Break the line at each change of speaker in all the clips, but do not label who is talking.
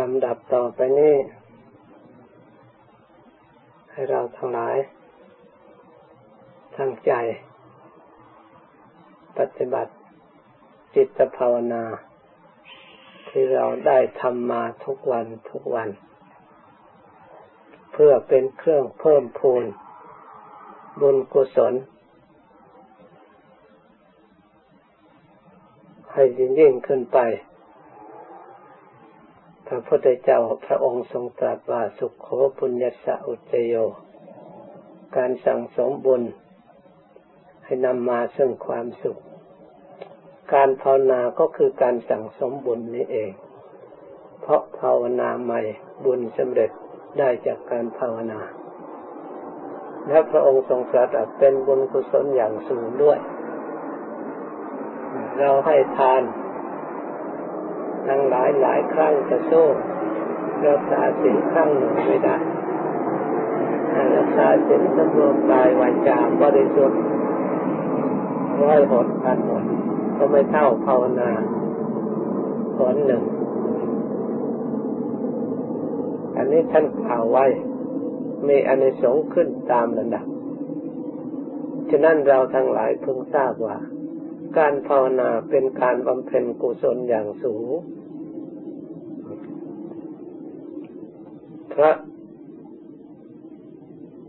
ลำดับต่อไปนี้ ให้เราทั้งหลายทั้งใจ ปฏิบัติจิตภาวนา ที่เราได้ทำมาทุกวันทุกวัน เพื่อเป็นเครื่องเพิ่มพูน บุญกุศล ให้ยิ่งยิ่งขึ้นไป พระพุทธเจ้าพระองค์ทรงตรัสว่าสุขโขปุญญสะอุจโย การสั่งสมบุญ ให้นำมาซึ่งความสุข การภาวนาก็คือการสั่งสมบุญนี้เอง เพราะภาวนาใหม่บุญสำเร็จได้จากการภาวนาและพระองค์ทรงตรัสเป็นบุญกุศลอย่างสูงด้วย เราให้ทาน ทั้งหลายหลายครั้งจะสู้รักษาสิ่งครั้งหนึ่งไม่ได้รักษาสิ่งสำรวมกายวาจาบริสุทธิ์ร้อยหดพันหดก็ไม่เท่าภาวนาผลหนึ่ง อันนี้ท่านกล่าวไว้ มีอนิสงส์ขึ้นตามระดับ ฉะนั้นเราทั้งหลายเพิ่งทราบว่า การภาวนาเป็นการบำเพ็ญกุศลอย่างสูง พระ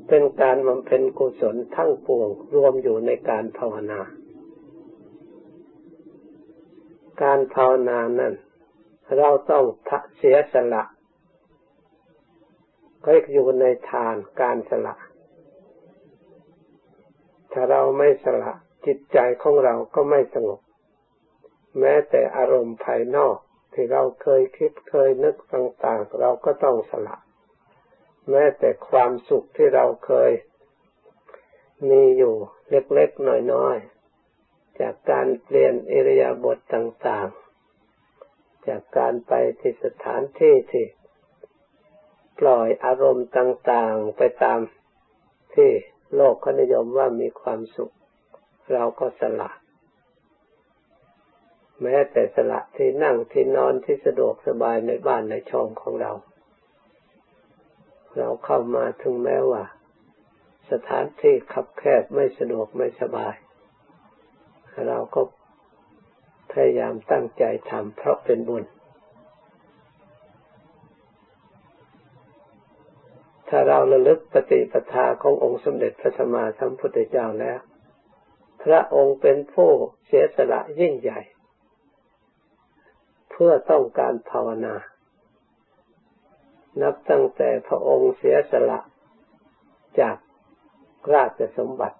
เป็นการบำเพ็ญกุศลทั้งปวงรวมอยู่ในการภาวนา การภาวนานั้น เราต้องเสียสละก็อยู่ในทานการสละ ถ้าเราไม่สละ จิตใจของเราก็ไม่สงบ แม้แต่อารมณ์ภายนอกที่เราเคยคิดเคยนึกต่างๆ เราก็ต้องสละ แม้แต่ความสุขที่เราเคยมีอยู่เล็กๆน้อยๆ จากการเปลี่ยนอิริยาบถต่างๆ จากการไปที่สถานที่ที่ปล่อยอารมณ์ต่างๆ ไปตามที่โลกเขานิยมว่ามีความสุข เราก็สละ แม้แต่สละที่นั่งที่นอนที่สะดวกสบายในบ้านในช่องของเรา เราเข้ามาถึงแม้ว่า สถานที่ขับแคบไม่สะดวกไม่สบาย เราก็พยายามตั้งใจทำเพราะเป็นบุญ ถ้าเราระลึกปฏิปทาขององค์สมเด็จพระสัมมาสัมพุทธเจ้าแล้ว ระองค์เป็นผู้เสียสละยิ่งใหญ่ เพื่อต้องการภาวนา นับตั้งแต่พระองค์เสียสละจากราชสมบัติ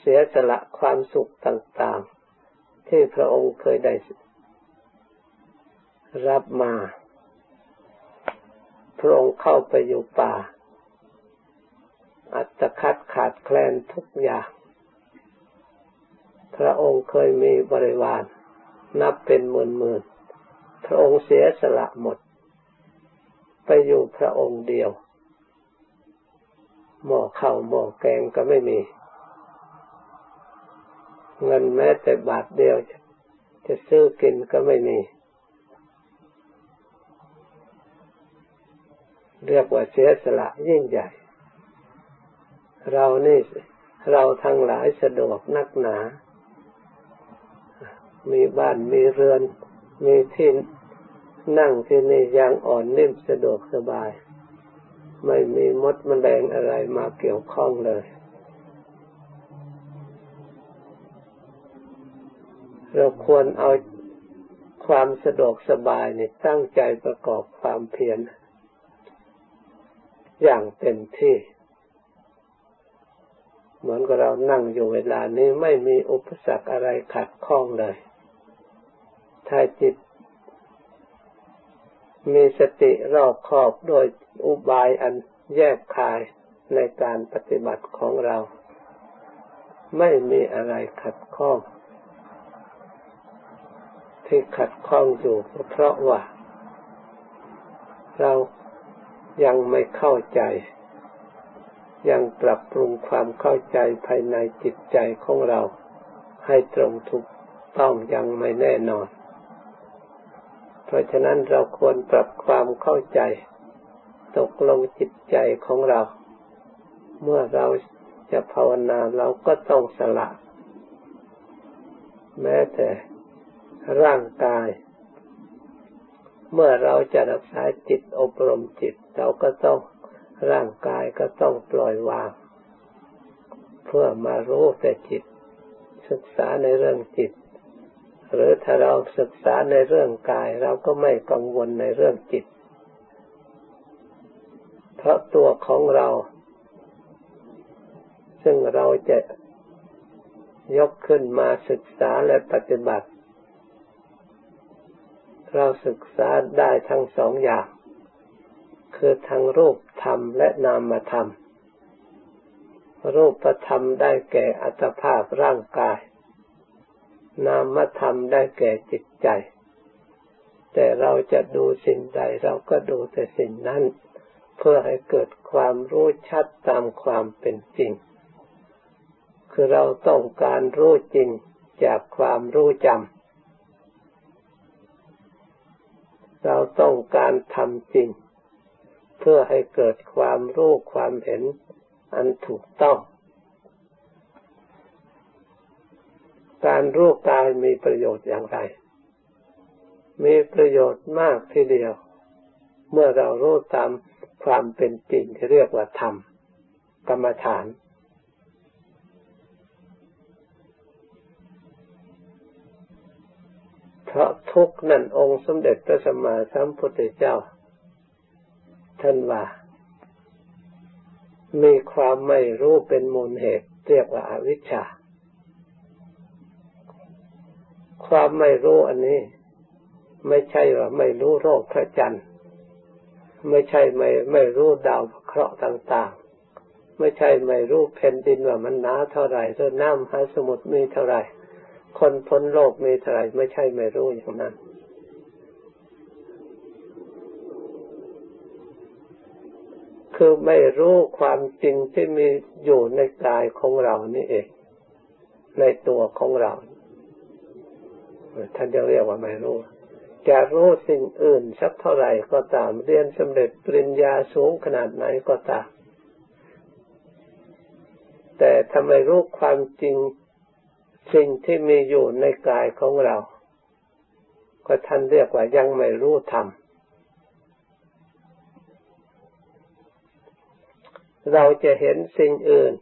เสียสละความสุขต่างๆ ที่พระองค์เคยได้รับมา พระองค์เข้าไปอยู่ป่า อัตคัดขาดแคลนทุกอย่าง พระองค์เคยมีบริวาร นับเป็นหมื่นๆพระองค์เสียสละหมด ไปอยู่พระองค์เดียว หม้อข้าวหม้อแกงก็ไม่มี เงินแม้แต่บาทเดียว จะซื้อกินก็ไม่มี เรียกว่าเสียสละยิ่งใหญ่ เรานี่เราทั้งหลายสะดวกนักหนา มีบ้านมีเรือน มีที่นั่งที่นี่ยังอ่อนนิ่มสะดวกสบาย ไม่มีมดมแมลงอะไรมาเกี่ยวข้องเลย เราควรเอาความสะดวกสบายนี่ตั้งใจประกอบความเพียรอย่างเต็มที่ เหมือนกับเรานั่งอยู่เวลานี้ไม่มีอุปสรรคอะไรขัดข้องเลย ถ้าจิต มีสติรอบคอบโดยอุบายอันแยกคายในการปฏิบัติของเรา ไม่มีอะไรขัดข้อง ที่ขัดข้องอยู่เพราะว่า เรายังไม่เข้าใจ ยังปรับปรุงความเข้าใจภายในจิตใจของเรา ให้ตรงถูกต้องยังไม่แน่นอน เพราะฉะนั้นเราควรปรับความเข้าใจ ตกลงจิตใจของเรา เมื่อเราจะภาวนาเราก็ต้องสละ แม้แต่ร่างกาย เมื่อเราจะรักษาจิตอบรมจิต เราก็ต้องร่างกายก็ต้องปล่อยวาง เพื่อมารู้แต่จิต ศึกษาในเรื่องจิต หรือถ้าเราศึกษาในเรื่องกาย เราก็ไม่กังวลในเรื่องจิต เพราะตัวของเรา ซึ่งเราจะยกขึ้นมาศึกษาและปฏิบัติ เราศึกษาได้ทั้งสองอย่าง คือทั้งรูปธรรมและนามธรรม รูปธรรมได้แก่อัตภาพร่างกาย นามธรรมได้แก่จิตใจ แต่เราจะดูสิ่งใดเราก็ดูแต่สิ่งนั้น เพื่อให้เกิดความรู้ชัดตามความเป็นจริง คือเราต้องการรู้จริงจากความรู้จำเราต้องการทำจริง เพื่อให้เกิดความรู้ความเห็นอันถูกต้อง การรู้กายมีประโยชน์อย่างไร มีประโยชน์มากทีเดียว เมื่อเรารู้ตามความเป็นจริงที่เรียกว่าธรรมกรรมฐานเพราะทุกนั่นองค์สมเด็จพระสัมมาสัมพุทธเจ้า ท่านว่า มีความไม่รู้เป็นมูลเหตุ เรียกว่าอาวิชชา ความไม่รู้อันนี้ ไม่ใช่ว่าไม่รู้โรคพระจันทร์ไม่ใช่ไม่ไม่รู้ดาวเคราะห์ต่าง ๆ ไม่ใช่ไม่รู้แผ่นดินว่ามันหนาเท่าไหร่หรือน้ำหาสมุทรมีเท่าไหร่ คนพ้นโลกมีเท่าไหร่ไม่ใช่ไม่รู้อย่างนั้นคือไม่รู้ความจริงที่มีอยู่ในกายของเรานี่เอง ในตัวของเรา ท่านจะเรียกว่าไม่รู้จะรู้สิ่งอื่นสักเท่าไหร่ก็ตาม เรียนสำเร็จปริญญาสูงขนาดไหนก็ตาม แต่ทำไมรู้ความจริงสิ่งที่มีอยู่ในกายของเรา ก็ท่านเรียกว่ายังไม่รู้ธรรมเราจะเห็นสิ่งอื่น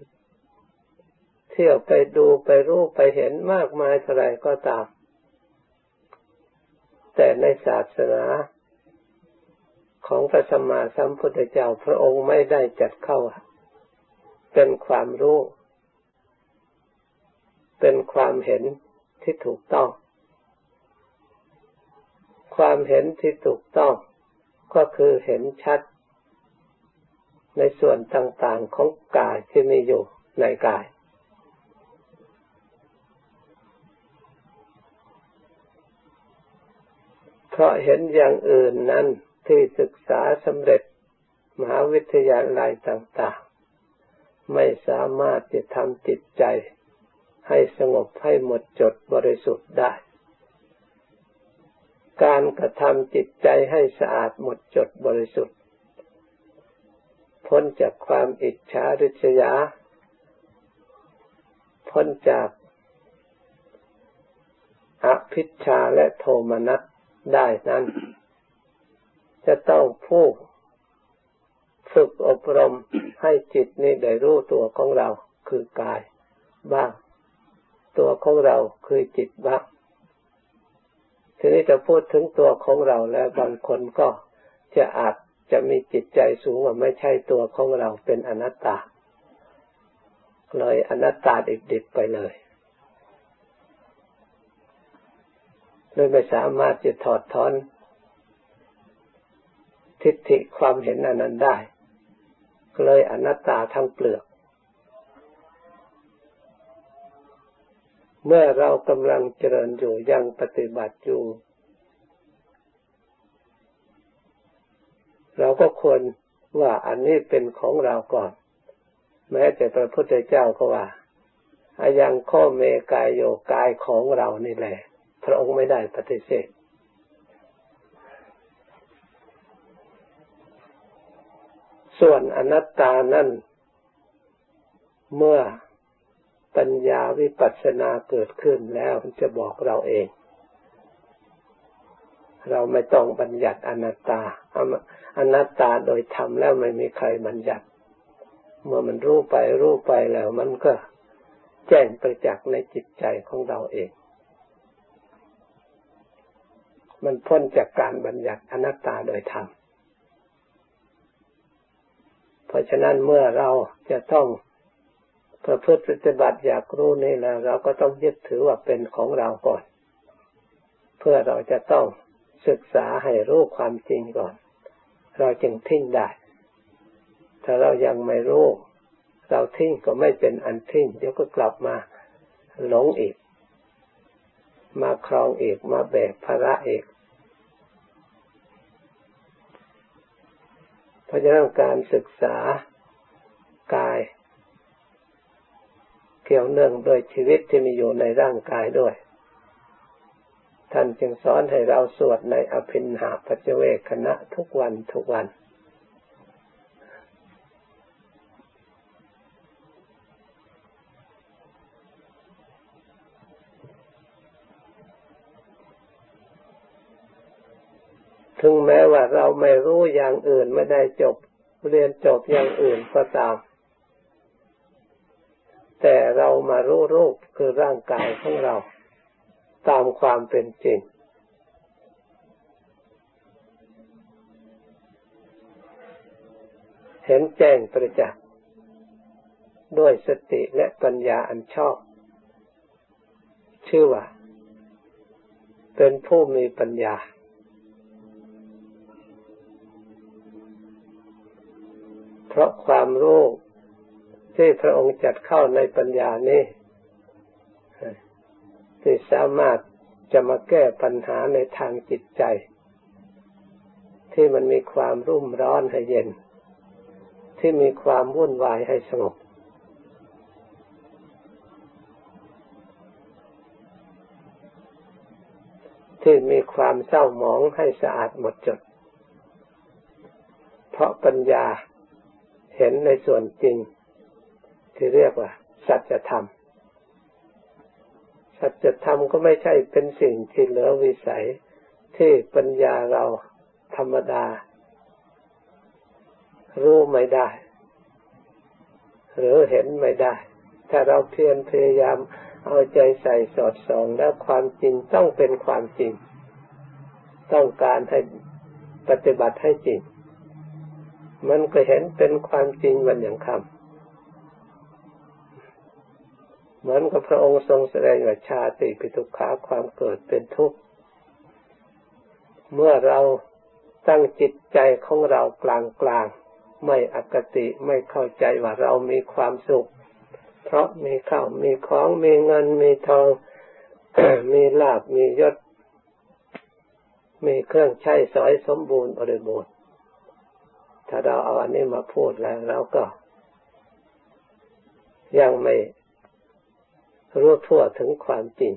เที่ยวไปดูไปรู้ไปเห็นมากมายเท่าไรก็ตาม แต่ในศาสนาของพระสัมมาสัมพุทธเจ้าพระองค์ไม่ได้จัดเข้า เป็นความรู้ เป็นความเห็นที่ถูกต้อง ความเห็นที่ถูกต้อง ก็คือเห็นชัด ในส่วนต่างๆของกายที่มีอยู่ในกาย เพ ราะเห็นอย่างอื่นนั้นที่ศึกษาสำเร็จมหาวิทยาลัยต่างๆ ไม่สามารถจะทำจิตใจให้สงบให้หมดจดบริสุทธิ์ได้ การกระทำจิตใจให้สะอาดหมดจดบริสุทธิ์ พ้นจากความอิจฉาริษยา พ้นจากอภิชาและโทมนัส ได้นั้น จะต้องพูดฝึกอบรมให้จิตนี้ได้รู้ตัวของเราคือกายบ้าง ตัวของเราคือจิตบ้างทีนี้จะพูดถึงตัวของเราแล้วบางคนก็จะอาจจะมีจิตใจสูงว่าไม่ใช่ตัวของเราเป็นอนัตตา เลยอนัตตาดิบๆไปเลย เลยไม่สามารถจะถอดถอนทิฏฐิความเห็นอันนั้นได้ เลยอนัตตาทั้งเปลือก เมื่อเรากำลังเจริญอยู่ยังปฏิบัติอยู่ เราก็ควรว่าอันนี้เป็นของเราก่อน แม้แต่พระพุทธเจ้าก็ว่าอายังข้อเมกายโยกายของเรานี่แหละ ระองค์ไม่ได้ปฏิเสธส่วนอนัตตานั่น เมื่อปัญญาวิปัสสนาเกิดขึ้นแล้วจะบอกเราเอง เราไม่ต้องบัญญัติอนัตตา อนัตตาโดยธรรมแล้วไม่มีใครบัญญัติ เมื่อมันรู้ไปรู้ไปแล้วมันก็แจ้งประจักษ์ในจิตใจของเราเอง มันพ้นจากการบัญญัติอนัตตาโดยธรรม เพราะฉะนั้นเมื่อเราจะต้องประพฤติปฏิบัติอยากรู้นี่แล้วเราก็ต้องยึดถือว่าเป็นของเราก่อน เพื่อเราจะต้องศึกษาให้รู้ความจริงก่อน เราจึงทิ้งได้ ถ้าเรายังไม่รู้ เราทิ้งก็ไม่เป็นอันทิ้งเดี๋ยวก็กลับมาหลงอีก มาครองเอกมาแบกภาระเอกเพราะฉะนั้นการศึกษากายเกี่ยวเนื่องโดยชีวิตที่มีอยู่ในร่างกายด้วย ท่านจึงสอนให้เราสวดในอภินหาปัจเวกคณะทุกวันทุกวัน ถึงแม้ว่าเราไม่รู้อย่างอื่นไม่ได้จบ เรียนจบอย่างอื่นก็ตาม แต่เรามารู้รูปคือร่างกายของเรา ตามความเป็นจริง เห็นแจ้งประจักษ์ด้วยสติและปัญญาอันชอบ ชื่อว่า เป็นผู้มีปัญญา เพ ราะความรู้ที่พระองค์จัดเข้าในปัญญานี้ที่สามารถจะมาแก้ปัญหาในทางจิตใจ ที่มันมีความรุ่มร้อนให้เย็น ที่มีความวุ่นวายให้สงบที่มีความเศร้าหมองให้สะอาดหมดจด เพราะปัญญา เห็นในส่วนจริง ที่เรียกว่า สัจธรรม สัจธรรมก็ไม่ใช่เป็นสิ่งที่เหลือวิสัยที่ปัญญาเราธรรมดา รู้ไม่ได้ หรือเห็นไม่ได้ ถ้าเราเพียรพยายามเอาใจใส่สอดส่องแล้วความจริงต้องเป็นความจริง ต้องการให้ปฏิบัติให้จริง มันก็เห็นเป็นความจริงวันอย่างคำเหมือนกับพระองค์ทรงแสดงว่าชาติปิทุกขาความเกิดเป็นทุกข์ เมื่อเราตั้งจิตใจของเรากลางกลางไม่อคติไม่เข้าใจว่าเรามีความสุข เพราะมีข้าวมีของมีเงินมีทอง มีลาบมียศ มีเครื่องใช้สอยสมบูรณ์บริบูรณ์ ถ้าเราเอาอันนี้มาพูดแล้วเราก็ ยังไม่รู้ทั่วถึงความจริง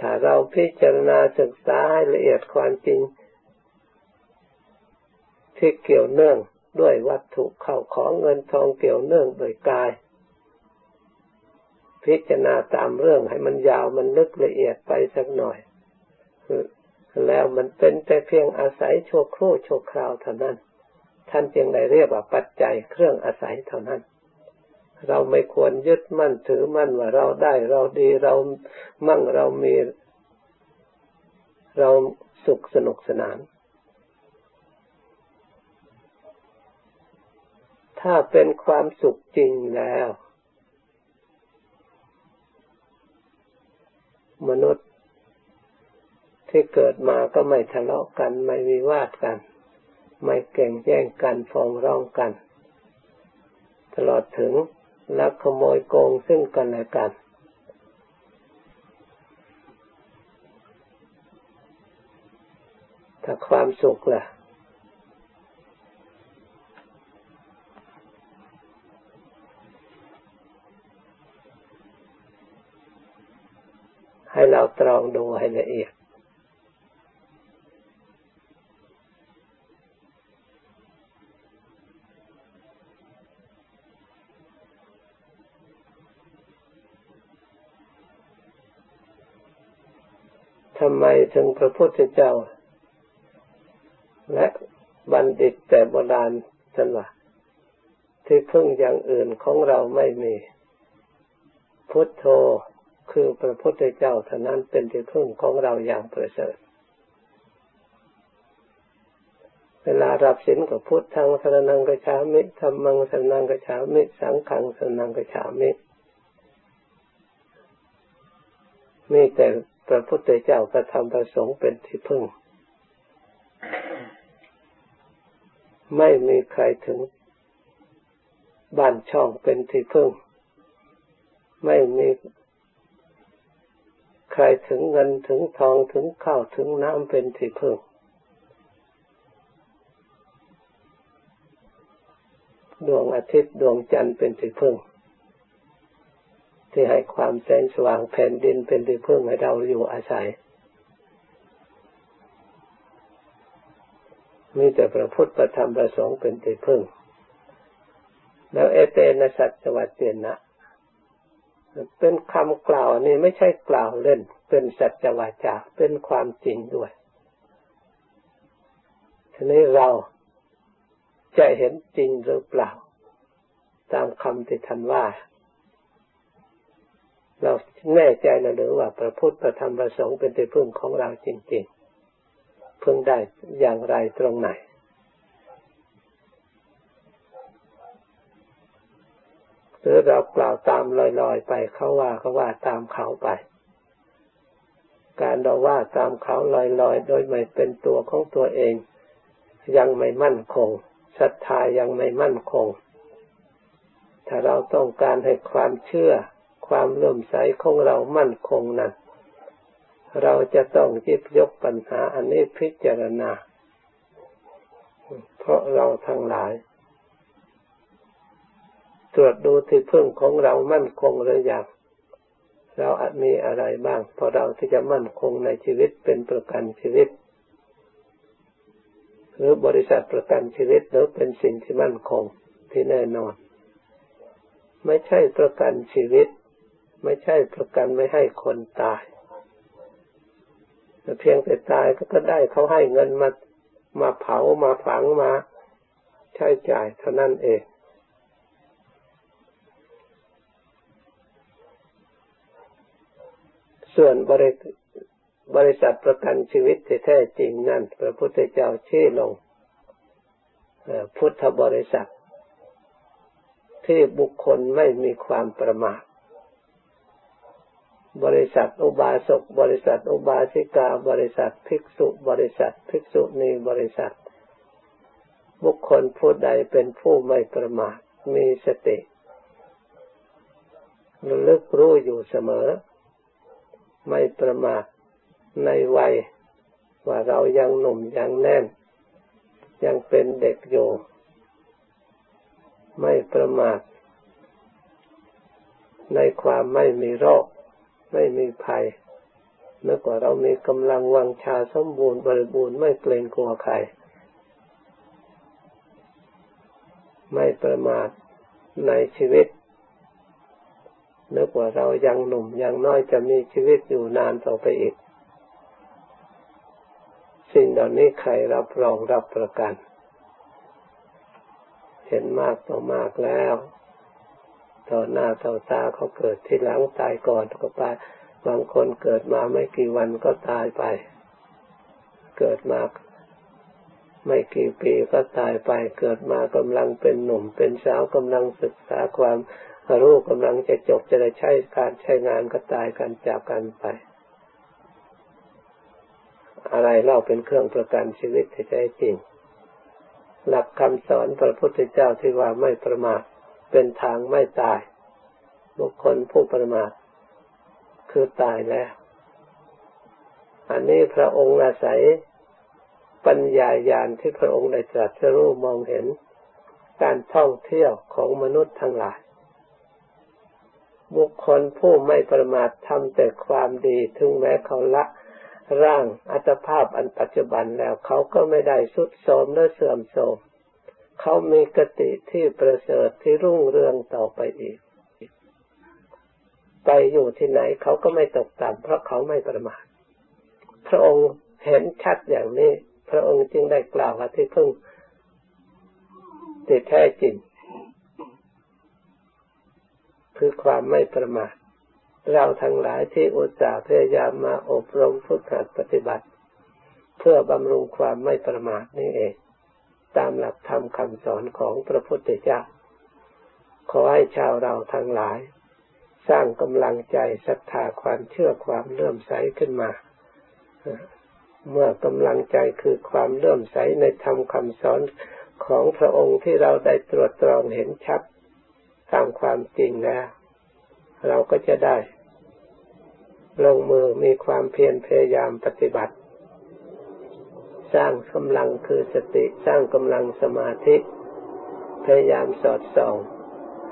ถ้าเราพิจารณาศึกษาให้ละเอียดความจริง ที่เกี่ยวเนื่องด้วยวัตถุเข้าของเงินทองเกี่ยวเนื่องโดยกาย พิจารณาตามเรื่องให้มันยาวมันลึกละเอียดไปสักหน่อย แล้วมันเป็นแต่เพียงอาศัยโชครู่ชั่วคราวเท่านั้น ท่านจึงได้เรียกว่าปัจจัยเครื่องอาศัยเท่านั้น เราไม่ควรยึดมั่นถือมั่นว่าเราได้เราดีเรามั่งเรามีเราสุขสนุกสนาน ถ้าเป็นความสุขจริงแล้ว มนุษย์ ที่เกิดมาก็ไม่ทะเลาะกัน ไม่วิวาทกัน ไม่เก่งแย่งกันฟ้องร้องกัน ตลอดถึงลักขโมยโกงซึ่งกันและกัน ถ้าความสุขล่ะให้เราตรองดูให้ละเอียด ทำไมถึงพระพุทธเจ้า และบัณฑิตแต่โบราณสันว่าที่พึ่งอย่างอื่นของเราไม่มี พุทโธคือพระพุทธเจ้าเท่านั้นเป็นที่พึ่งของเราอย่างประเสริฐเวลารับสินกับพุทธังสรนังกชามิธรรมังสรนังกชามิ สังฆังสรนังกชามิ มีแต่ พระพุทธเจ้าประธรรมประสงค์เป็นที่พึ่ง ไม่มีใครถึงบ้านช่องเป็นที่พึ่ง ไม่มีใครถึงเงินถึงทองถึงข้าวถึงน้ำเป็นที่พึ่ง ดวงอาทิตย์ดวงจันทร์เป็นที่พึ่ง ที่ให้ความแสงสว่างแผ่นดินเป็นที่พึ่งให้เราอยู่อาศัย มีแต่พระพุทธประธรรมประสงค์เป็นที่พึ่ง แล้วเอเตนะสัจวัตเจนะเป็นคำกล่าวนี่ไม่ใช่กล่าวเล่น เป็นสัจวาจาเป็นความจริงด้วยทีนี้เราจะเห็นจริงหรือเปล่า ตามคำที่ท่านว่า เราแน่ใจนะหรือว่าพระพุทธประธรรมประสงค์เป็นที่พึ่งของเราจริง ๆ พึ่งได้อย่างไรตรงไหน หรือเรากล่าวตามลอยๆไปเขาว่าเขาว่าตามเขาไป การเราว่าตามเขาลอยๆ โดยไม่เป็นตัวของตัวเอง ยังไม่มั่นคงศรัทธายังไม่มั่นคง ถ้าเราต้องการให้ความเชื่อ ความเลื่อมใสของเรามั่นคงนั้นเราจะต้องจิบยกปัญหาอันนี้พิจารณา เพราะเราทั้งหลาย ตรวจดูที่พึ่งของเรามั่นคงหรือยังเราอาจมีอะไรบ้าง พอเราที่จะมั่นคงในชีวิตเป็นประกันชีวิต หรือบริษัทประกันชีวิตหรือเป็นสิ่งที่มั่นคงที่แน่นอน ไม่ใช่ประกันชีวิต ไม่ใช่ประกันไม่ให้คนตายแต่เพียงแต่ตายก็ได้เขาให้เงินมามาเผามาฝังมาใช้จ่ายเท่านั้นเอง ส่วนบริบริษัทประกันชีวิตแท้จริงนั่นพระพุทธเจ้าชี้ลงพุทธบริษัท ที่บุคคลไม่มีความประมาท บริษัทอุบาสกบริษัทอุบาสิกา บริษัทภิกษุ บริษัทภิกษุณีบริษัท บุคคลผู้ใดเป็นผู้ไม่ประมาทมีสติระลึกรู้อยู่เสมอ ไม่ประมาทในวัยว่าเรายังหนุ่มยังแน่น ยังเป็นเด็กอยู่ ไม่ประมาทในความไม่มีโรค ไม่มีภัยเมื่อก่าเรามีกำลังวังชาสมบูรณ์บริบูรณ์ไม่เกรงกลัวใคร ไม่ประมาทในชีวิตนึกว่าเรายังหนุ่มยังน้อยจะมีชีวิตอยู่นานต่อไปอีก สิ่งเหล่านี้ใครรับรองรับประกัน เห็นมากต่อมากแล้ว ต่อหน้าต่อตาเขาเกิดที่หลังตายก่อนก็ไปบางคนเกิดมาไม่กี่วันก็ตายไป เกิดมาไม่กี่ปีก็ตายไป เกิดมากำลังเป็นหนุ่มเป็นสาวกำลังศึกษาความรู้กำลังจะจบจะได้ใช้การใช้งานก็ตายกันจากกันไป อะไรเล่าเป็นเครื่องประกันชีวิตที่แท้จริง หลักคำสอนพระพุทธเจ้าที่ว่าไม่ประมาท เป็นทางไม่ตาย บุคคลผู้ประมาทคือตายแล้ว อันนี้พระองค์อาศัยปัญญาญาณที่พระองค์ได้ตรัสรู้มองเห็น การท่องเที่ยวของมนุษย์ทั้งหลาย บุคคลผู้ไม่ประมาททำแต่ความดีถึงแม้เขาละร่างอัตภาพอันปัจจุบันแล้วเขาก็ไม่ได้สุดโทมและเสื่อมโทรม เขามีกติที่ประเสริฐที่รุ่งเรืองต่อไปอีก ไปอยู่ที่ไหนเขาก็ไม่ตกต่ำเพราะเขาไม่ประมาทพระองค์เห็นชัดอย่างนี้ พระองค์จึงได้กล่าวว่าที่พึ่งที่แท้จริง คือความไม่ประมาทเราทั้งหลายที่อุตส่าห์พยายามมาอบรมฝึกหัดปฏิบัติ เพื่อบำรุงความไม่ประมาทนี่เอง ตามหลักธรรมคำสอนของพระพุทธเจ้า ขอให้ชาวเราทั้งหลาย สร้างกำลังใจศรัทธาความเชื่อความเลื่อมใสขึ้นมา เมื่อกำลังใจคือความเลื่อมใสในธรรมคำสอนของพระองค์ที่เราได้ตรวจตรองเห็นชัดตามความจริงแล้ว เราก็จะได้ ลงมือมีความเพียรพยายามปฏิบัติ สร้างกำลังคือสติสร้างกำลังสมาธิ พยายามสอดส่อง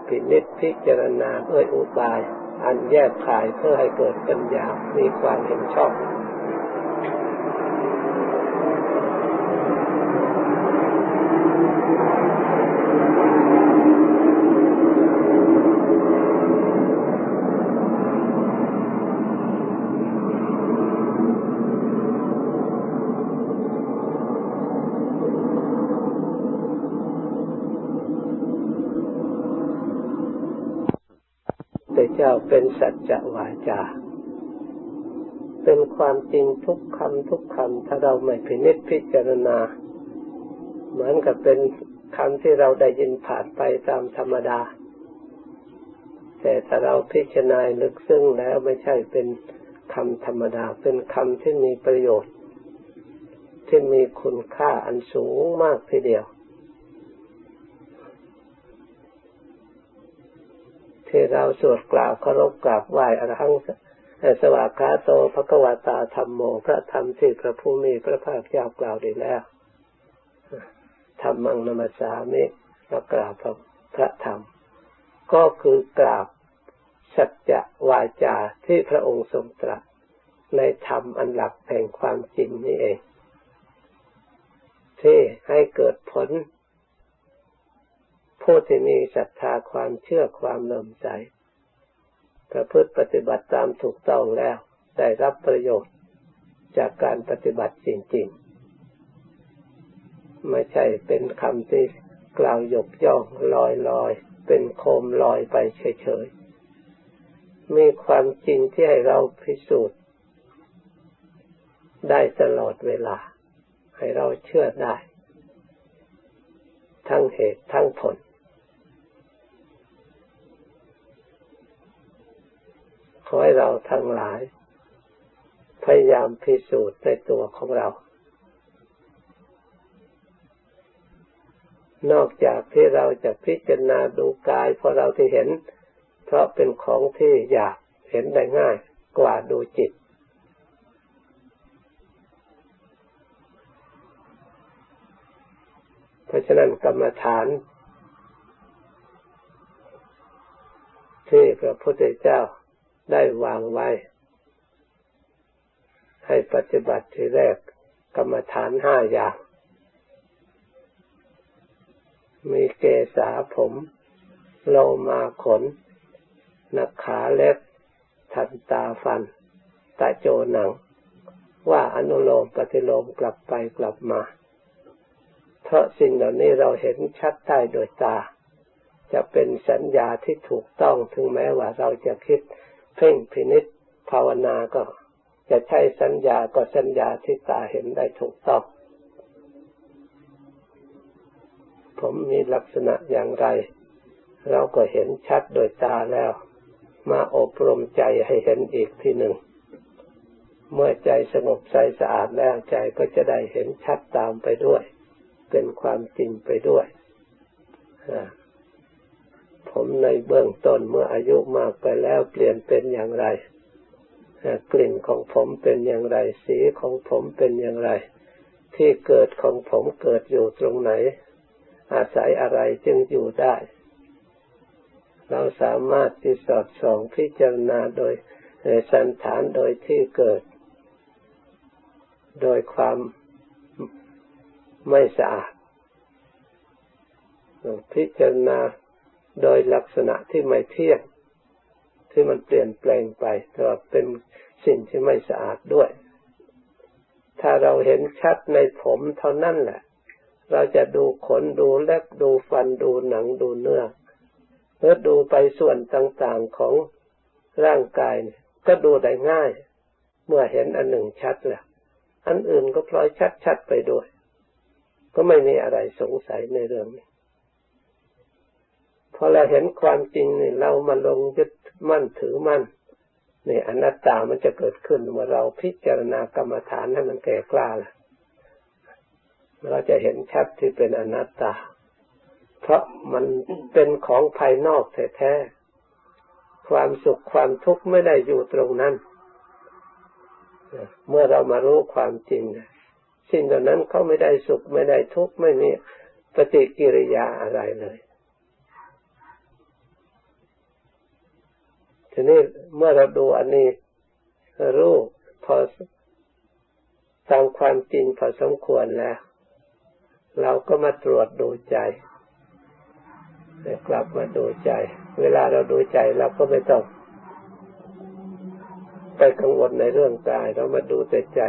พินิจพิจารณาด้วยอุบาย อันแยกขายเพื่อให้เกิดปัญญา มีความเห็นชอบ เป็นสัจจะวาจา เป็นความจริงทุกคำทุกคำถ้าเราไม่พินิจพิจารณา เหมือนกับเป็นคำที่เราได้ยินผ่านไปตามธรรมดา แต่ถ้าเราพิจารณาลึกซึ้งแล้วไม่ใช่เป็นคำธรรมดา เป็นคำที่มีประโยชน์ ที่มีคุณค่าอันสูงมากทีเดียว ที่เราสวดกล่าวเคารพกราบไหว้อรหังสวากขาโตภะกวาตาธรรมโมพระธรรมที่พระผู้มีพระภาคเจ้ากล่าวดีแล้วธรรมังนมัสสามิเรากราบพระธรรม ก็คือกราบสัจจะวาจาที่พระองค์ทรงตรัสในธรรมอันหลักแห่งความจริงนี่เอง ที่ให้เกิด ที่มีศรัทธาความเชื่อความเลื่อมใสประพฤติปฏิบัติตามถูกต้องแล้ว ได้รับประโยชน์จากการปฏิบัติจริงๆ ไม่ใช่เป็นคำที่กล่าวยกย่องลอยลอยเป็นโคมลอยไปเฉยๆ มีความจริงที่ให้เราพิสูจน์ ได้ตลอดเวลา ให้เราเชื่อได้ ทั้งเหตุทั้งผล อให้เราทั้งหลาย พยายามพิสูจน์ในตัวของเรา นอกจากที่เราจะพิจารณาดูกายเพราะเราที่เห็น เพราะเป็นของที่อยากเห็นได้ง่ายกว่าดูจิตเพราะฉะนั้นกรรมฐาน ที่พระพุทธเจ้า ได้วางไว้ ให้ปฏิบัติทีแรกกรรมฐานห้าอย่าง มีเกษาผมโลมาขน นักขาเล็บ ทันตาฟัน ตาโจหนัง ว่าอนุโลมปฏิโลมกลับไปกลับมา เพราะสิ่งเหล่านี้เราเห็นชัดได้โดยตา จะเป็นสัญญาที่ถูกต้องถึงแม้ว่าเราจะคิด เพ่งพินิษภาวนาก็จะใช้สัญญาก็สัญญาที่ตาเห็นได้ถูกต้องผมมีลักษณะอย่างไร เราก็เห็นชัดโดยตาแล้ว มาอบรมใจให้เห็นอีกทีหนึ่ง เมื่อใจสงบใจสะอาดแล้วใจก็จะได้เห็นชัดตามไปด้วย เป็นความจริงไปด้วย ผมในเบื้องต้นเมื่ออายุมากไปแล้วเปลี่ยนเป็นอย่างไร กลิ่นของผมเป็นอย่างไร สีของผมเป็นอย่างไร ที่เกิดของผมเกิดอยู่ตรงไหน อาศัยอะไรจึงอยู่ได้ เราสามารถที่สอดส่องพิจารณาโดยสันฐานโดยที่เกิด โดยความไม่สะอาดพิจารณา โดยลักษณะที่ไม่เที่ยงที่มันเปลี่ยนแปลงไปแต่ว่าเป็นสิ่งที่ไม่สะอาดด้วย ถ้าเราเห็นชัดในผมเท่านั้นแหละ เราจะดูขนดูเล็บดูฟันดูหนังดูเนื้อเมื่อดูไปส่วนต่างๆของร่างกายเนี่ยก็ดูได้ง่าย เมื่อเห็นอันหนึ่งชัดแล้วอันอื่นก็พลอยชัดๆไปด้วย ก็ไม่มีอะไรสงสัยในเรื่องนี้ อเราเห็นความจริงนี่เรามาลงยึดมั่นถือมั่นนี่อนัตตามันจะเกิดขึ้นเมื่อเราพิจารณากรรมฐานให้มันแก่กล้าล่ะเราจะเห็นชัดที่เป็นอนัตตา เพราะมันเป็นของภายนอกแท้ๆความสุขความทุกข์ไม่ได้อยู่ตรงนั้น เมื่อเรามารู้ความจริงสิ่งเหล่านั้นเขาไม่ได้สุขไม่ได้ทุกข์ไม่มีปฏิกิริยาอะไรเลย ทีนี้เมื่อเราดูอันนี้รู้พอตามความจริงพอสมควรแล้ว เราก็มาตรวจดูใจกลับมาดูใจ เวลาเราดูใจเราก็ไม่ต้องไปกังวลในเรื่องกาย เรามาดูแต่ใจ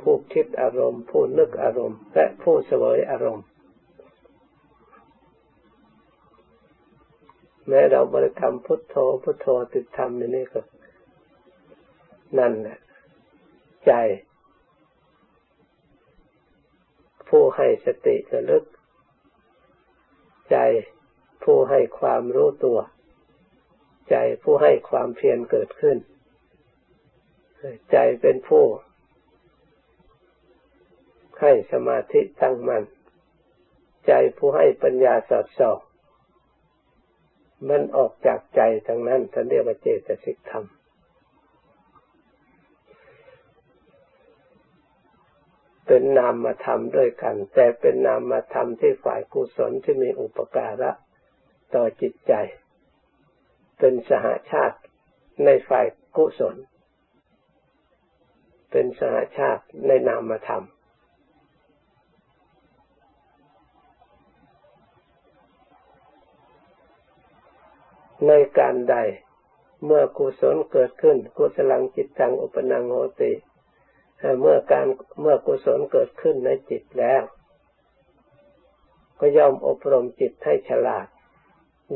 ผู้คิดอารมณ์ ผู้นึกอารมณ์ และผู้เสวยอารมณ์ แม้เราบริกรรมพุทโธพุทโธติดธรรมในี่ก็ นั่นแหละใจ ผู้ให้สติระลึก ใจผู้ให้ความรู้ตัว ใจผู้ให้ความเพียรเกิดขึ้น ใจเป็นผู้ ให้สมาธิตั้งมัน่นใจผู้ให้ปัญญาสอดส่อง มันออกจากใจทั้งนั้นท่านเรียกว่าเจตสิกธรรม เป็นนามธรรมด้วยกัน แต่เป็นนามธรรมที่ฝ่ายกุศลที่มีอุปการะต่อจิตใจ เป็นสหาชาติในฝ่ายกุศล เป็นสหาชาติในนามธรรม ในการใด เมื่อกุศลเกิดขึ้น กุศลังจิตตังอุปนังโหติเมื่อการเมื่อกุศลเกิดขึ้นในจิตแล้ว ก็ย่อมอบรมจิตให้ฉลาด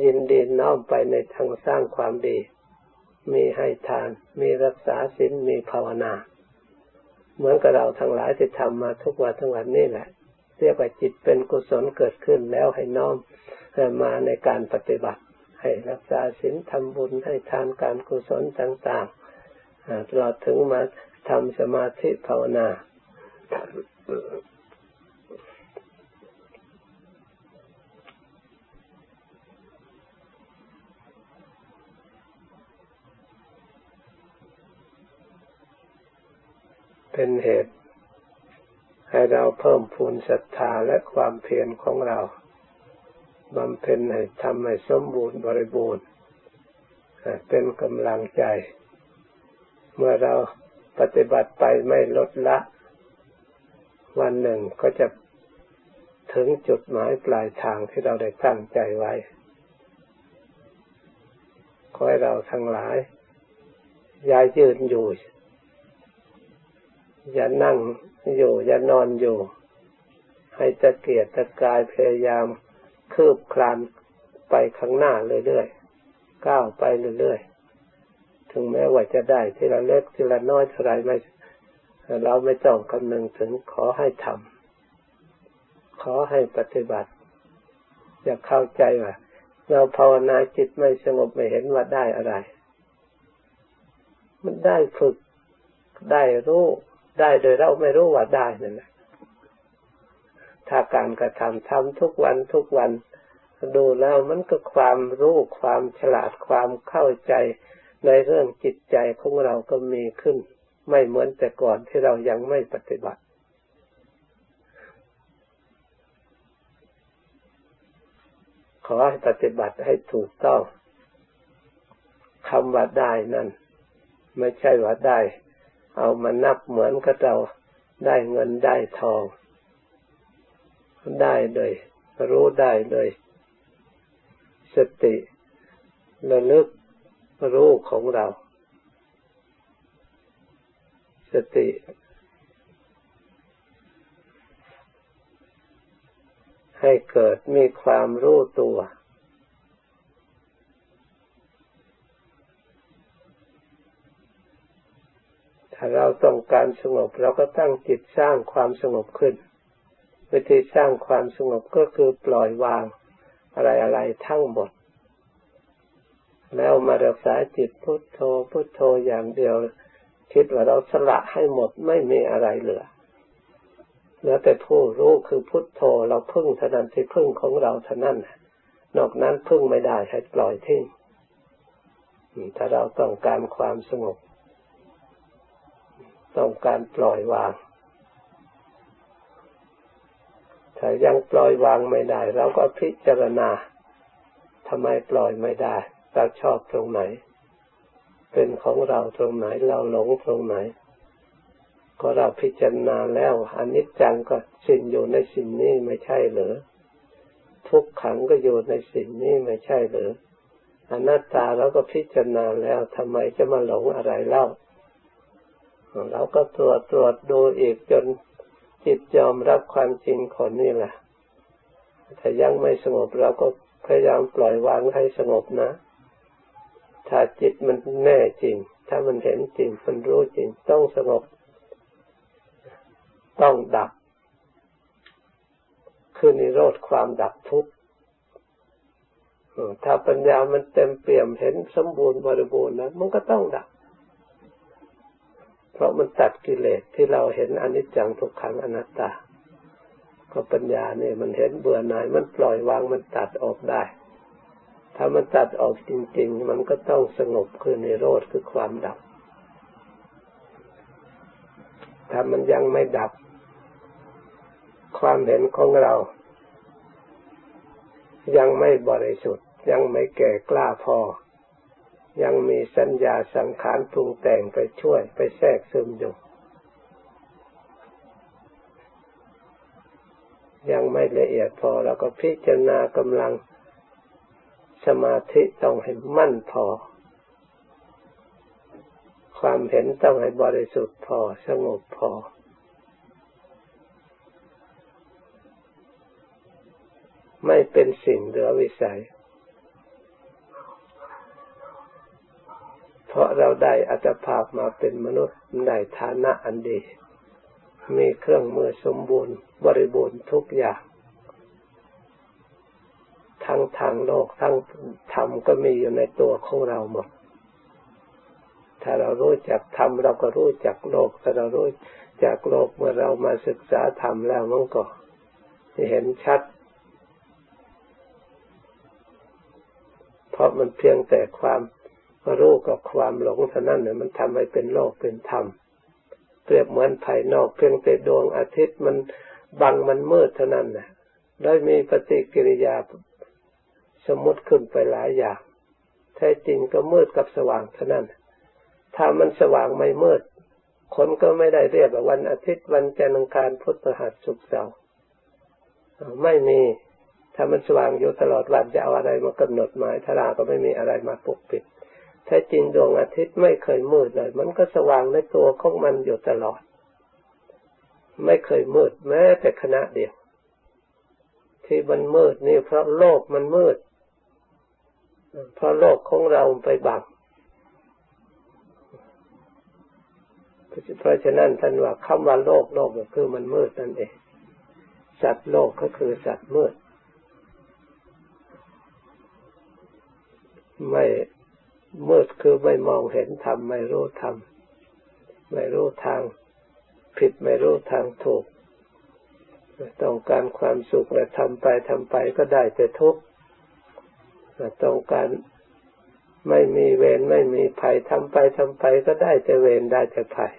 ยินดีน้อมไปในทางสร้างความดี มีให้ทาน มีรักษาศีลมีภาวนา เหมือนกับเราทั้งหลายที่ทำมาทุกวันทั้งวันนี่แหละเรียกว่าจิตเป็นกุศลเกิดขึ้นแล้วให้น้อมมาในการปฏิบัติ ให้รักษาศีลทำบุญให้ทานการกุศลต่างๆตลอดถึงมาทำสมาธิภาวนา เป็นเหตุให้เราเพิ่มพูนศรัทธาและความเพียรของเรา บำเพ็ญให้ทำให้สมบูรณ์บริบูรณ์เป็นกำลังใจ เมื่อเราปฏิบัติไปไม่ลดละ วันหนึ่งก็จะถึงจุดหมายปลายทางที่เราได้ตั้งใจไว้ ขอให้เราทั้งหลายอย่ายืนอยู่ อย่านั่งอยู่ อย่านอนอยู่ ให้ตะเกียกตะกายพยายาม คืบคลานไปข้างหน้าเรื่อยๆ ก้าวไปเรื่อยๆ ถึงแม้ว่าจะได้ทีละเล็กทีละน้อยเท่าไรไม่เราไม่ต้องคำนึงถึงขอให้ทำขอให้ปฏิบัติ อย่าเข้าใจว่าเราภาวนาจิตไม่สงบไม่เห็นว่าได้อะไร มันได้ฝึกได้รู้ได้โดยเราไม่รู้ว่าได้นั่นแหละ ถ้าการกระทำทำทุกวันทุกวัน ดูแล้วมันก็ความรู้ความฉลาดความเข้าใจในเรื่องจิตใจของเราก็มีขึ้น ไม่เหมือนแต่ก่อนที่เรายังไม่ปฏิบัติ ขอให้ปฏิบัติให้ถูกต้องคำว่าได้นั่น ไม่ใช่ว่าได้ เอามานับเหมือนกับเราได้เงินได้ทอง ได้โดยรู้ได้โดยสติระลึกรู้ของเรา สติ ให้เกิดมีความรู้ตัว ถ้าเราต้องการสงบ เราก็ตั้งจิตสร้างความสงบขึ้น วิธีสร้างความสงบก็คือปล่อยวางอะไรๆทั้งหมด แล้วมารักษาจิตพุทโธพุทโธอย่างเดียว คิดว่าเราสละให้หมดไม่มีอะไรเหลือเหลือแต่ผู้รู้คือพุทโธเราพึ่งเท่านั้นที่พึ่งของเราเท่านั้นนอกนั้นพึ่งไม่ได้ให้ปล่อยทิ้งถ้าเราต้องการความสงบ ต้องการปล่อยวาง ถ้ายังปล่อยวางไม่ได้ เราก็พิจารณาทำไมปล่อยไม่ได้เราชอบตรงไหน เป็นของเราตรงไหน เราหลงตรงไหน ก็เราพิจารณาแล้วอนิจจังก็สิ่งอยู่ในสิ่งนี้ไม่ใช่เหรือทุกขังก็อยู่ในสิ่งนี้ไม่ใช่หรืออนัตตาเราก็พิจารณาแล้วทำไมจะมาหลงอะไรเล่าเราก็ตรวจตรวจดูอีกจน จิตยอมรับความจริงคนนี้แหละถ้ายังไม่สงบเราก็พยายามปล่อยวางให้สงบนะ ถ้าจิตมันแน่จริง ถ้ามันเห็นจริง มันรู้จริง ต้องสงบ ต้องดับ คือนิโรธความดับทุกข์ ถ้าปัญญามันเต็มเปี่ยมเห็นสมบูรณ์บริบูรณ์นะมันก็ต้องดับ เพราะมันตัดกิเลสที่เราเห็นอนิจจังทุกขังอนัตตา ก็ปัญญาเนี่ยมันเห็นเบื่อหน่ายมันปล่อยวางมันตัดออกได้ ถ้ามันตัดออกจริง ๆ มันก็ต้องสงบคือในโรธคือความดับ ถ้ามันยังไม่ดับ ความเห็นของเรา ยังไม่บริสุทธิ์ยังไม่แก่กล้าพอ ยังมีสัญญาสังขารปรุงแต่งไปช่วยไปแทรกซึมอยู่ยังไม่ละเอียดพอแล้วก็พิจารณากำลังสมาธิต้องให้มั่นพอ ความเห็นต้องให้บริสุทธิ์พอสงบพอ ไม่เป็นสิ่งเหลือวิสัย เพราะเราได้อัตภาพมาเป็นมนุษย์ได้ฐานะอันดี มีเครื่องมือสมบูรณ์บริบูรณ์ทุกอย่าง ทั้งทางโลกทั้งธรรมก็มีอยู่ในตัวของเราหมด ถ้าเรารู้จักธรรมเราก็รู้จักโลก ถ้าเรารู้จักโลกเมื่อเรามาศึกษาธรรมแล้วมันก็เห็นชัดเพราะมันเพียงแต่ความ รู้กับความหลงเท่านั้นเนี่ยมันทำให้เป็นโลกเป็นธรรมเปรียบเหมือนภายนอกเพียงแต่ดวงอาทิตย์มันบังมันมืดเท่านั้นนะได้มีปฏิกิริยาสมมติขึ้นไปหลายอย่างแท้จริงก็มืดกับสว่างเท่านั้น ถ้ามันสว่างไม่มืด คนก็ไม่ได้เรียกว่าวันอาทิตย์วันจันทร์อังคารพุธพฤหัสศุกร์เสาร์ไม่มี ถ้ามันสว่างอยู่ตลอดวันจะเอาอะไรมากำหนดหมายทาราก็ไม่มีอะไรมาปกปิด แท้จริงดวงอาทิตย์ไม่เคยมืดเลย มันก็สว่างในตัวของมันอยู่ตลอด ไม่เคยมืดแม้แต่ขณะเดียว ที่มันมืดนี่เพราะโลกมันมืด เพราะโลกของเราไปบังเพราะฉะนั้นท่านว่าคำว่าโลกโลกก็คือมันมืดนั่นเอง สัตว์โลกก็คือสัตว์มืด ไม่ มืดคือไม่มองเห็นธรรมไม่รู้ธรรมไม่รู้ทางผิดไม่รู้ทางถูกต้องการความสุขและทำไปทำไปก็ได้แต่ทุกข์ต้องการไม่มีเวรไม่มีภัยทำไปทำไปก็ได้แต่เวรได้แต่ภัย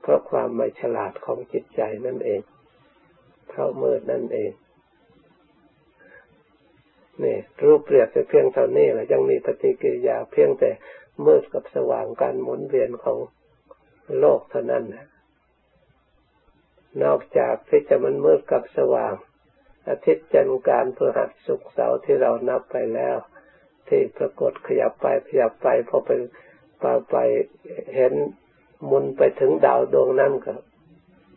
เพราะความไม่ฉลาดของจิตใจนั่นเอง เพราะมืดนั่นเอง นี่รูปเปรียบแต่เพียงเท่านี้แหละยังมีปฏิกิริยาเพียงแต่มืดกับสว่างการหมุนเวียนของโลกเท่านั้นนะนอกจากที่จะมันมืดกับสว่าง อาทิตย์จันทร์การพฤหัสศุกร์เสาร์ที่เรานับไปแล้ว ที่ปรากฏขยับไปขยับไปพอไปไปไปเห็นมุนไปถึงดาวดวงนั้นก็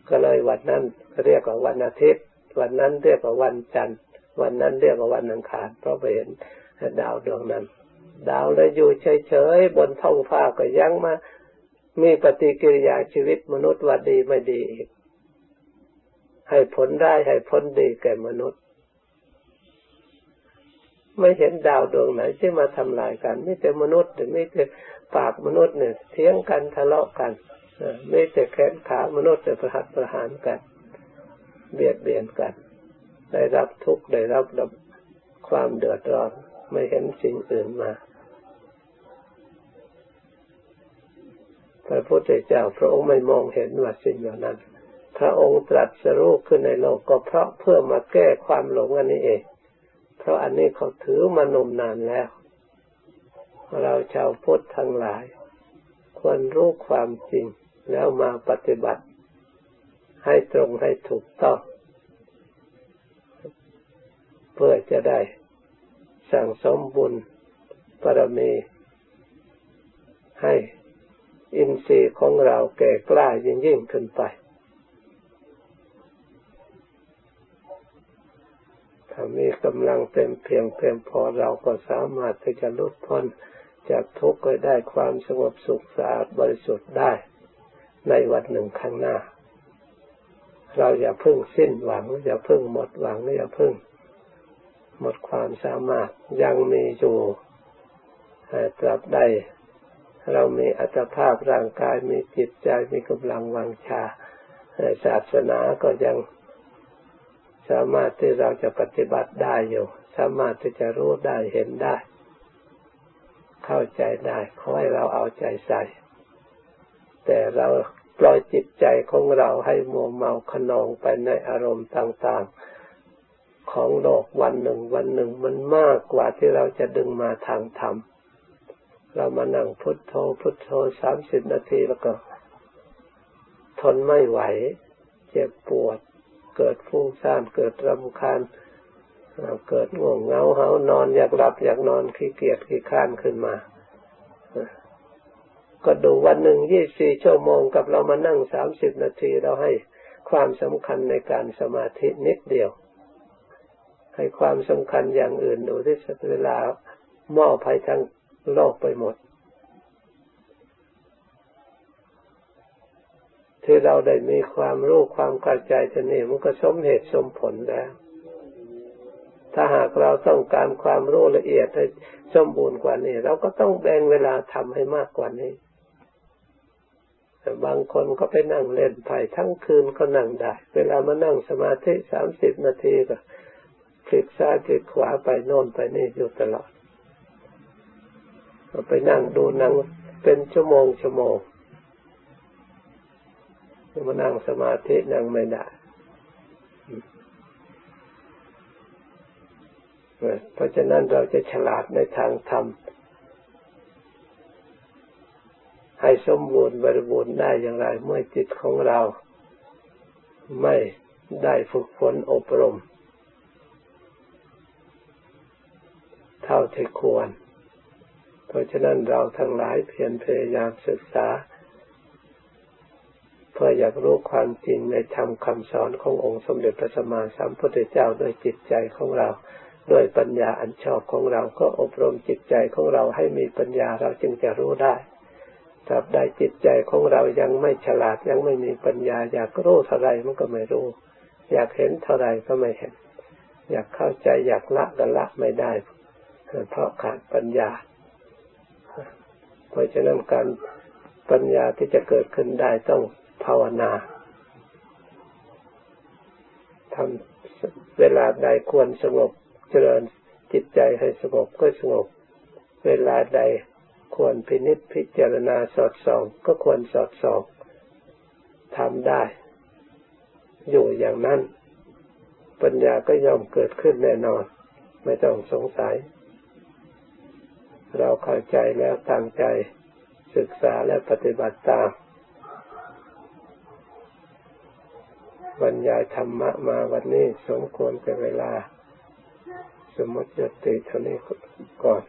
ก็เลยวันนั้นเรียกว่าวันอาทิตย์ วันนั้นเรียกว่าวันจันทร์ วันนั้นเรียกว่าวันอังคารเพราะไปเห็นดาวดวงนั้น ดาวเลยอยู่เฉยๆบนท้องฟ้าก็ยังมา มีปฏิกิริยาชีวิตมนุษย์ว่าดีไม่ดีอีกให้ผลได้ให้ผลดีแก่มนุษย์ ไม่เห็นดาวดวงไหนที่มาทำลายกันไม่แต่มนุษย์หรือไม่แต่ปากมนุษย์เนี่ยเทียงกันทะเลาะกันไม่แต่แขนขามนุษย์แต่ประหัตประหารกัน เบียดเบียนกัน ได้รับทุกข์ได้รับความเดือดร้อนไม่เห็นสิ่งอื่นมาพระพุทธเจ้าพระองค์ไม่มองเห็นว่าสิ่งเหล่านั้น พระองค์ตรัสรู้ขึ้นในโลกก็เพราะเพื่อมาแก้ความหลงอันนี้เอง เพราะอันนี้เขาถือมานมนานแล้ว เราชาวพุทธทั้งหลาย ควรรู้ความจริงแล้วมาปฏิบัติ ให้ตรงให้ถูกต้อง เพื่อจะได้สั่งสมบุญปรมีให้อินทรีย์ของเราแก่กล้ายิ่งยิ่งขึ้นไปถ้ามีกำลังเต็มเพียงเพียงพอเราก็สามารถที่จะลุดพ้นจากทุกข์ก็ได้ความสงบสุขสะอาดบริสุทธิ์ได้ ในวันหนึ่งข้างหน้า เราอย่าพึ่งสิ้นหวัง อย่าพึ่งหมดหวังอย่าพึ่ง หมดความสามารถยังมีอยู่ตราบใดเรามีอัตภาพร่างกายมีจิตใจมีกำลังวังชาศาสนาก็ยังสามารถที่เราจะปฏิบัติได้อยู่ สามารถที่จะรู้ได้เห็นได้ เข้าใจได้ขอให้เราเอาใจใส่ แต่เราปล่อยจิตใจของเราให้มัวเมาขนองไปในอารมณ์ต่าง ๆ ของโลกวันหนึ่ง วันหนึ่งมันมากกว่าที่เราจะดึงมาทางธรรม เรามานั่งพุทโธพุทโธสามสิบนาทีแล้วก็ ทนไม่ไหว เจ็บปวด เกิดฟุ้งซ่านเกิดรำคาญเกิดง่วงเหงาเหานอนอยากหลับอยากนอนขี้เกียจขี้ข้านขึ้นมา ก็ดูวันหนึ่งยี่สี่ชั่วโมงกับเรามานั่งสามสิบนาทีเราให้ความสำคัญในการสมาธินิดเดียว ให้ความสำคัญอย่างอื่นดูที่เวลามอบให้ทั้งโลกไปหมด ที่เราได้มีความรู้ความเข้าใจะนี่มันก็สมเหตุสมผลแล้ว ถ้าหากเราต้องการความรู้ละเอียดให้สมบูรณ์กว่านี้ เราก็ต้องแบ่งเวลาทำให้มากกว่านี้บางคนก็ไปนั่งเล่นไพ่ทั้งคืนก็นั่งได้ เวลามานั่งสมาธิสามสิบนาทีก็ คลิกซ้ายคลิกขวาไปโน่นไปนี่อยู่ตลอดไปนั่งดูหนังเป็นชั่วโมงชั่วโมงมานั่งสมาธินั่งไม่ได้เพราะฉะนั้นเราจะฉลาดในทางธรรมให้สมบูรณ์บริบูรณ์ได้อย่างไร เมื่อจิตของเราไม่ได้ฝึกฝนอบรม เท่าที่ควร เพราะฉะนั้นเราทั้งหลายเพียรพยายามศึกษา เพื่ออยากรู้ความจริงในธรรมคำสอนขององค์สมเด็จพระสัมมาสัมพุทธเจ้าด้วยจิตใจของเราด้วยปัญญาอันชอบของเราก็อบรมจิตใจของเราให้มีปัญญาเราจึงจะรู้ได้ถ้าได้จิตใจของเรายังไม่ฉลาดยังไม่มีปัญญา อยากรู้เท่าไรมันก็ไม่รู้ อยากเห็นเท่าไรก็ไม่เห็น อยากเข้าใจอยากละก็ละไม่ได้ เพราะขาดปัญญา เพราะฉะนั้นการปัญญาที่จะเกิดขึ้นได้ต้องภาวนาทำเวลาใดควรสงบเจริญจิตใจให้สงบก็สงบ เวลาใดควรพินิจพิจารณาสอดส่อง ก็ควรสอดส่องทำได้ อยู่อย่างนั้น ปัญญาก็ย่อมเกิดขึ้นแน่นอน ไม่ต้องสงสัย เราเข้าใจแล้วตั้งใจศึกษาและปฏิบัติตามบรรยายธรรมะมาวันนี้สมควรเป็นเวลา สมมติจติเท่านี้ก่อน